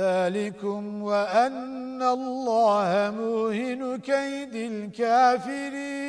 ذلكم وأن الله موهن كيد الكافرين.